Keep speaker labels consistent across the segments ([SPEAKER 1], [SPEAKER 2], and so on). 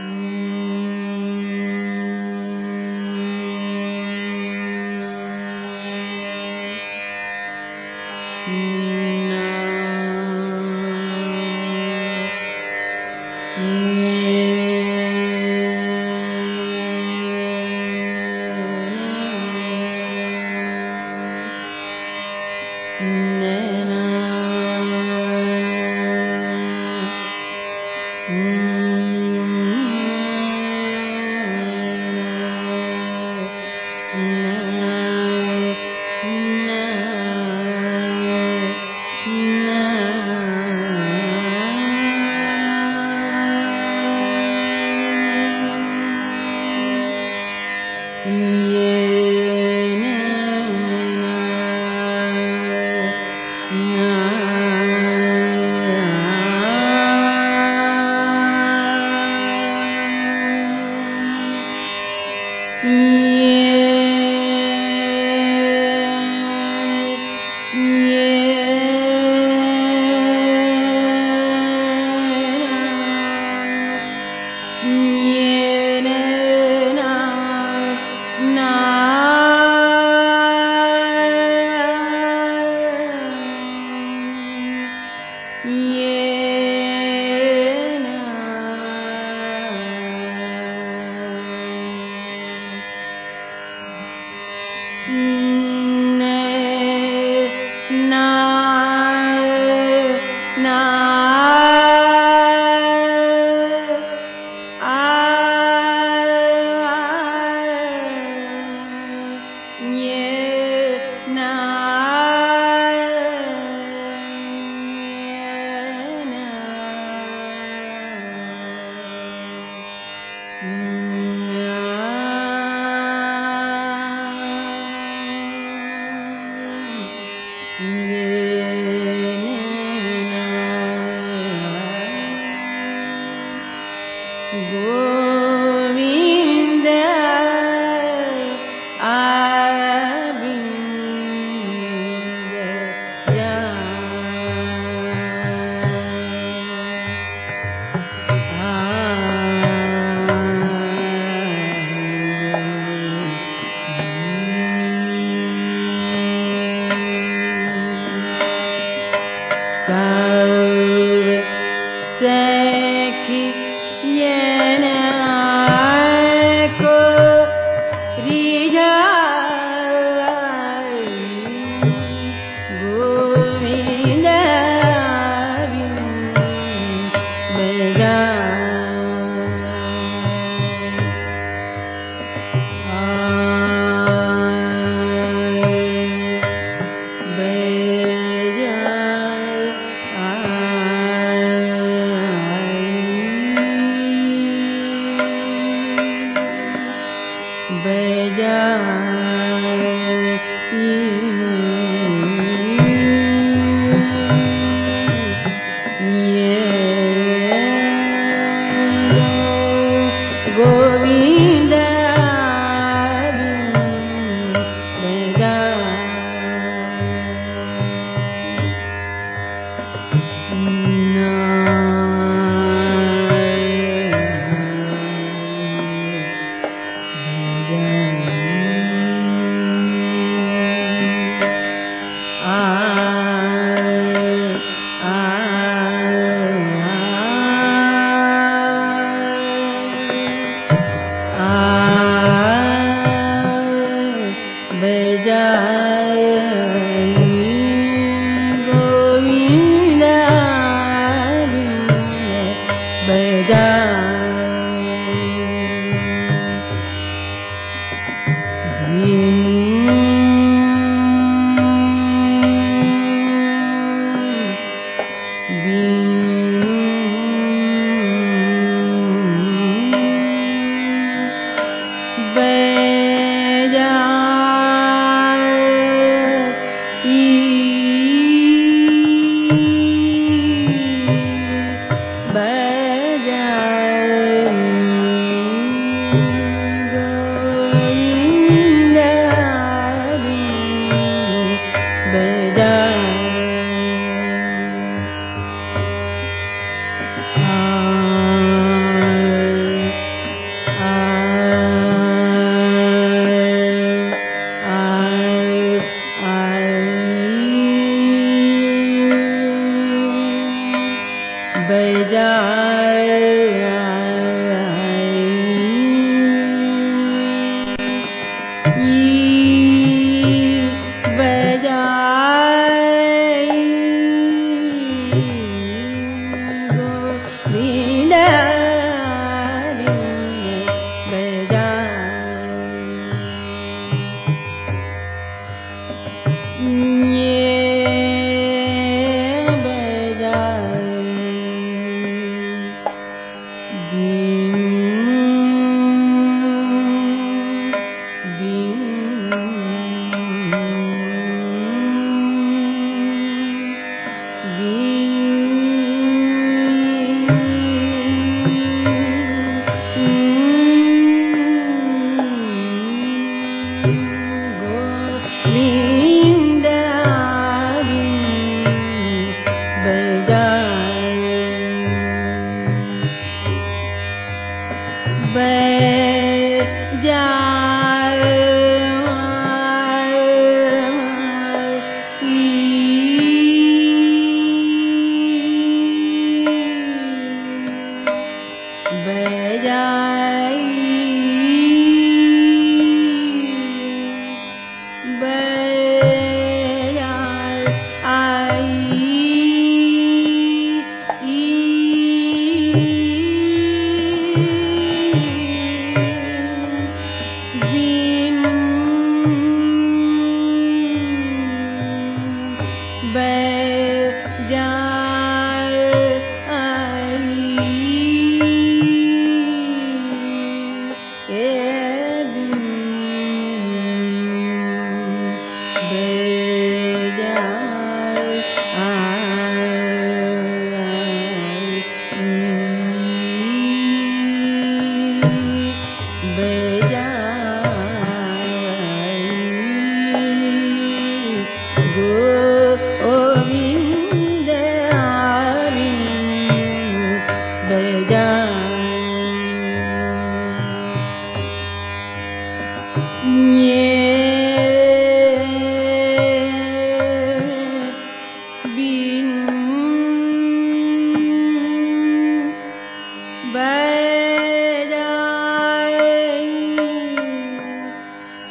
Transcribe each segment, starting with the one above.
[SPEAKER 1] Mm. Yeah. now. 見え भय जाए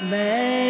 [SPEAKER 1] मैं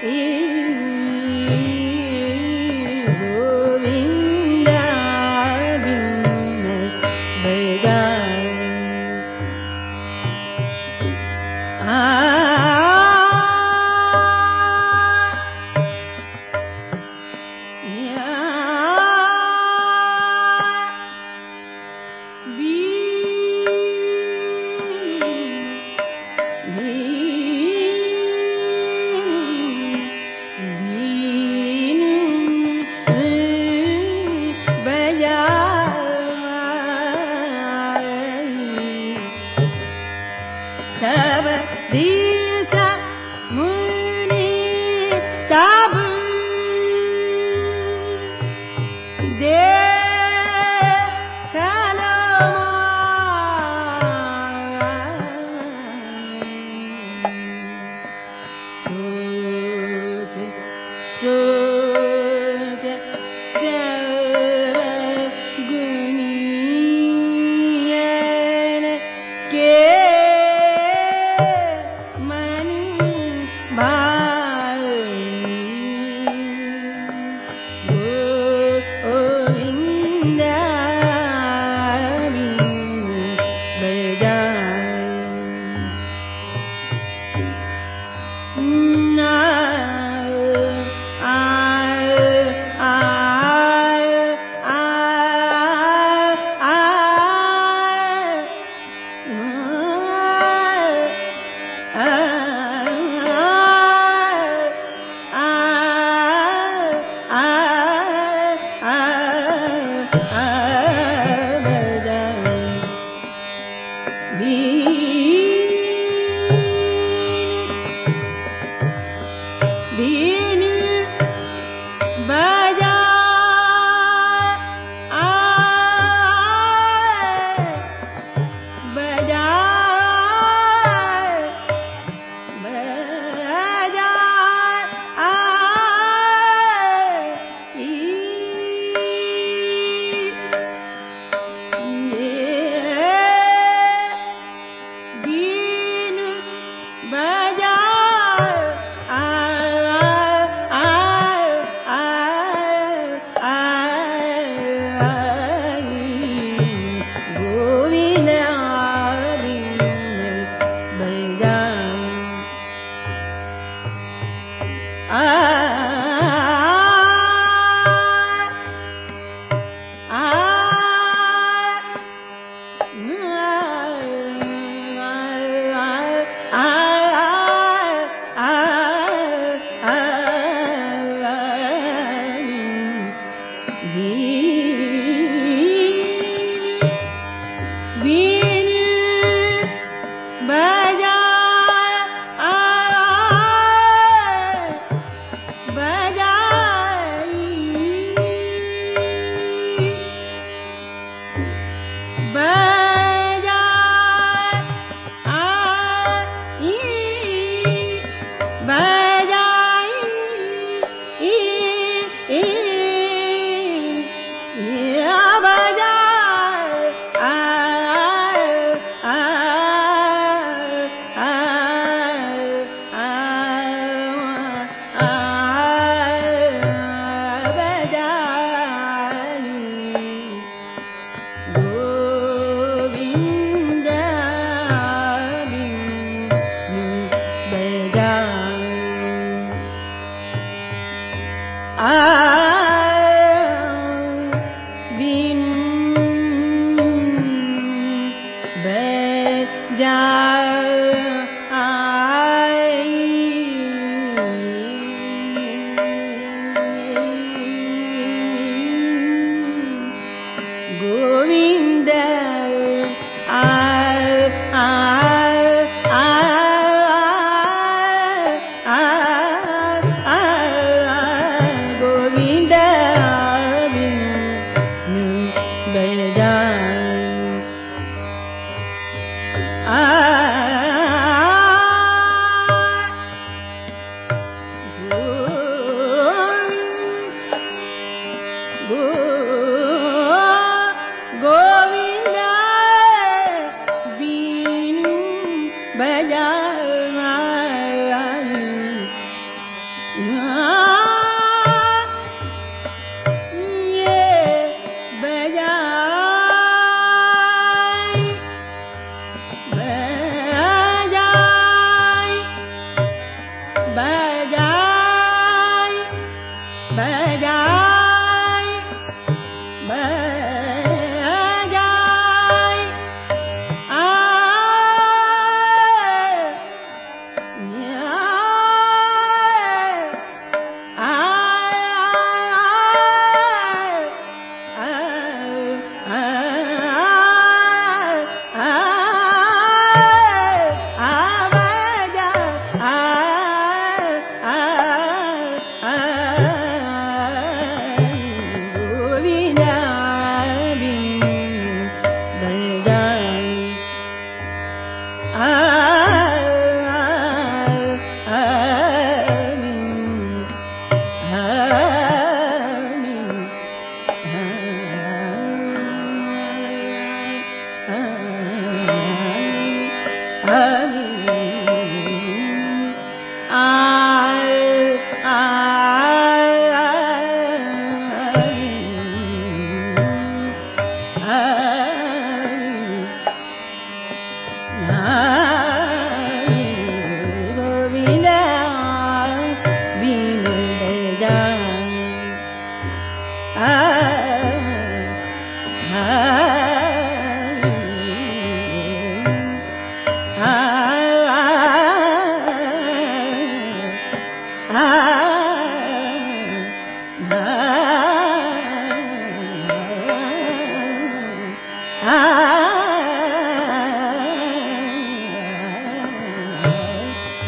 [SPEAKER 1] Yeah. Been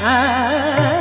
[SPEAKER 1] ah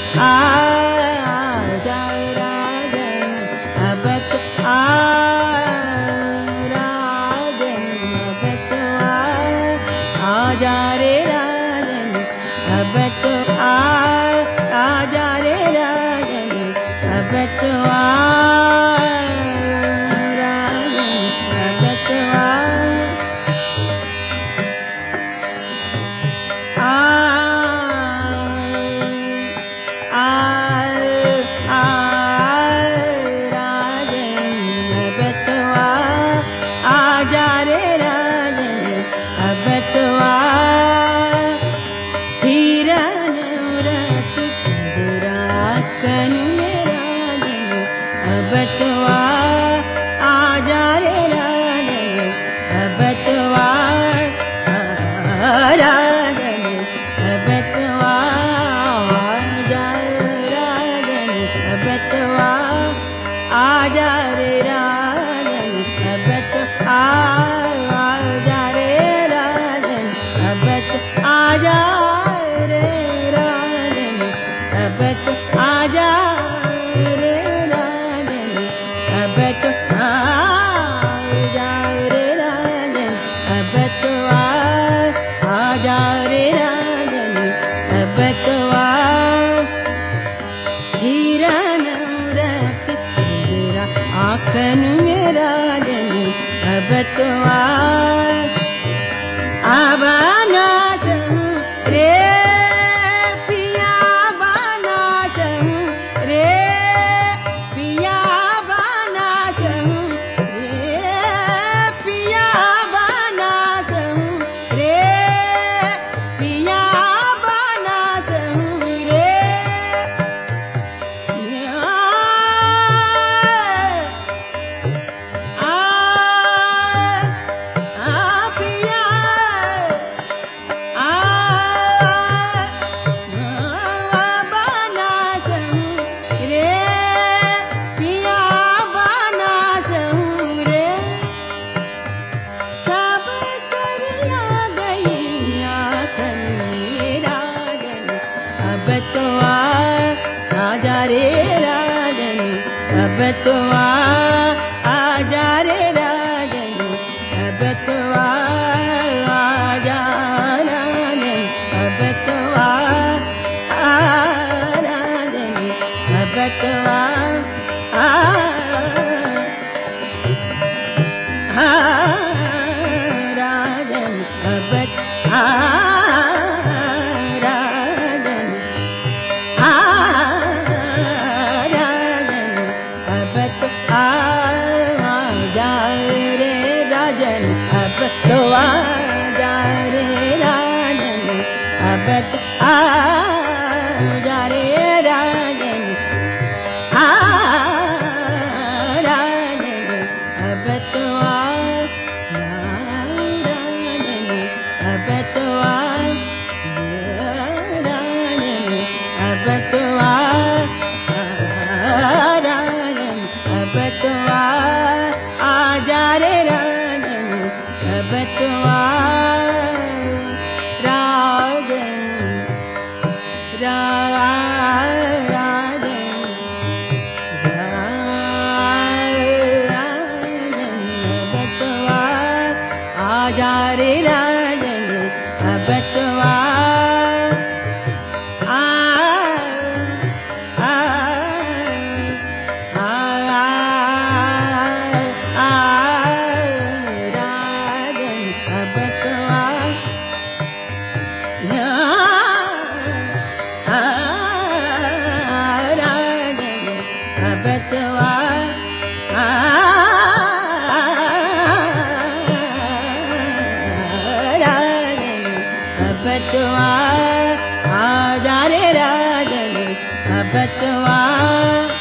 [SPEAKER 1] I better. that the light जाने राजने अवा